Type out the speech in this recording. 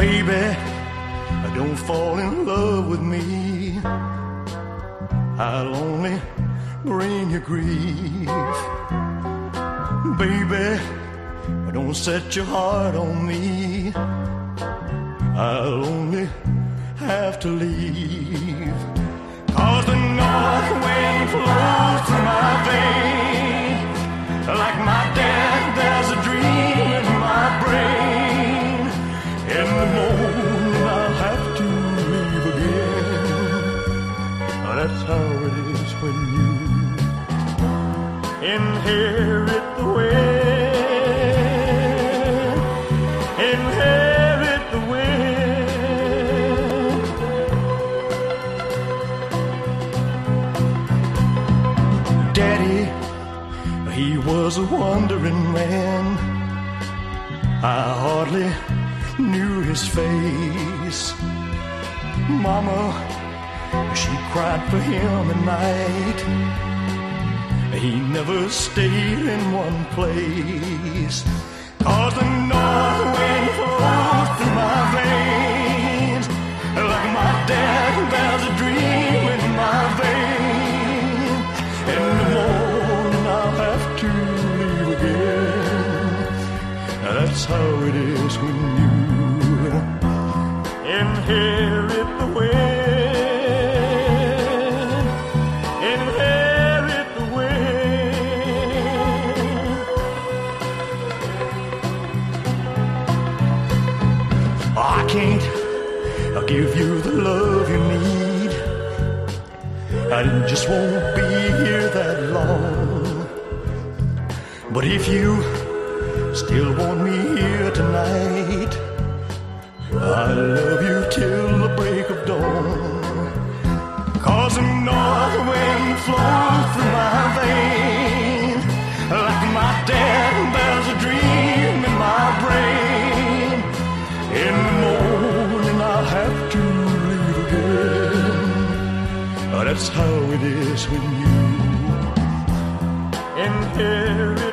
Baby, don't fall in love with me. I'll only bring you grief. Baby, don't set your heart on me. I'll only have to leave. How it is when you inherit the wind. Inherit the wind. Daddy, he was a wandering man. I hardly knew his face. Mama, she cried for him at night. He never stayed in one place. Cause the north wind flows through my veins. Like my dad, there's a dream in my veins. In the morning, I'll have to leave again. That's how it is when you inherit the wind. I can't I give you the love you need. I just won't be here that long. But if you still want me here tonight, I love you till the break of dawn. Cause wind But that's how it is when you. Inherit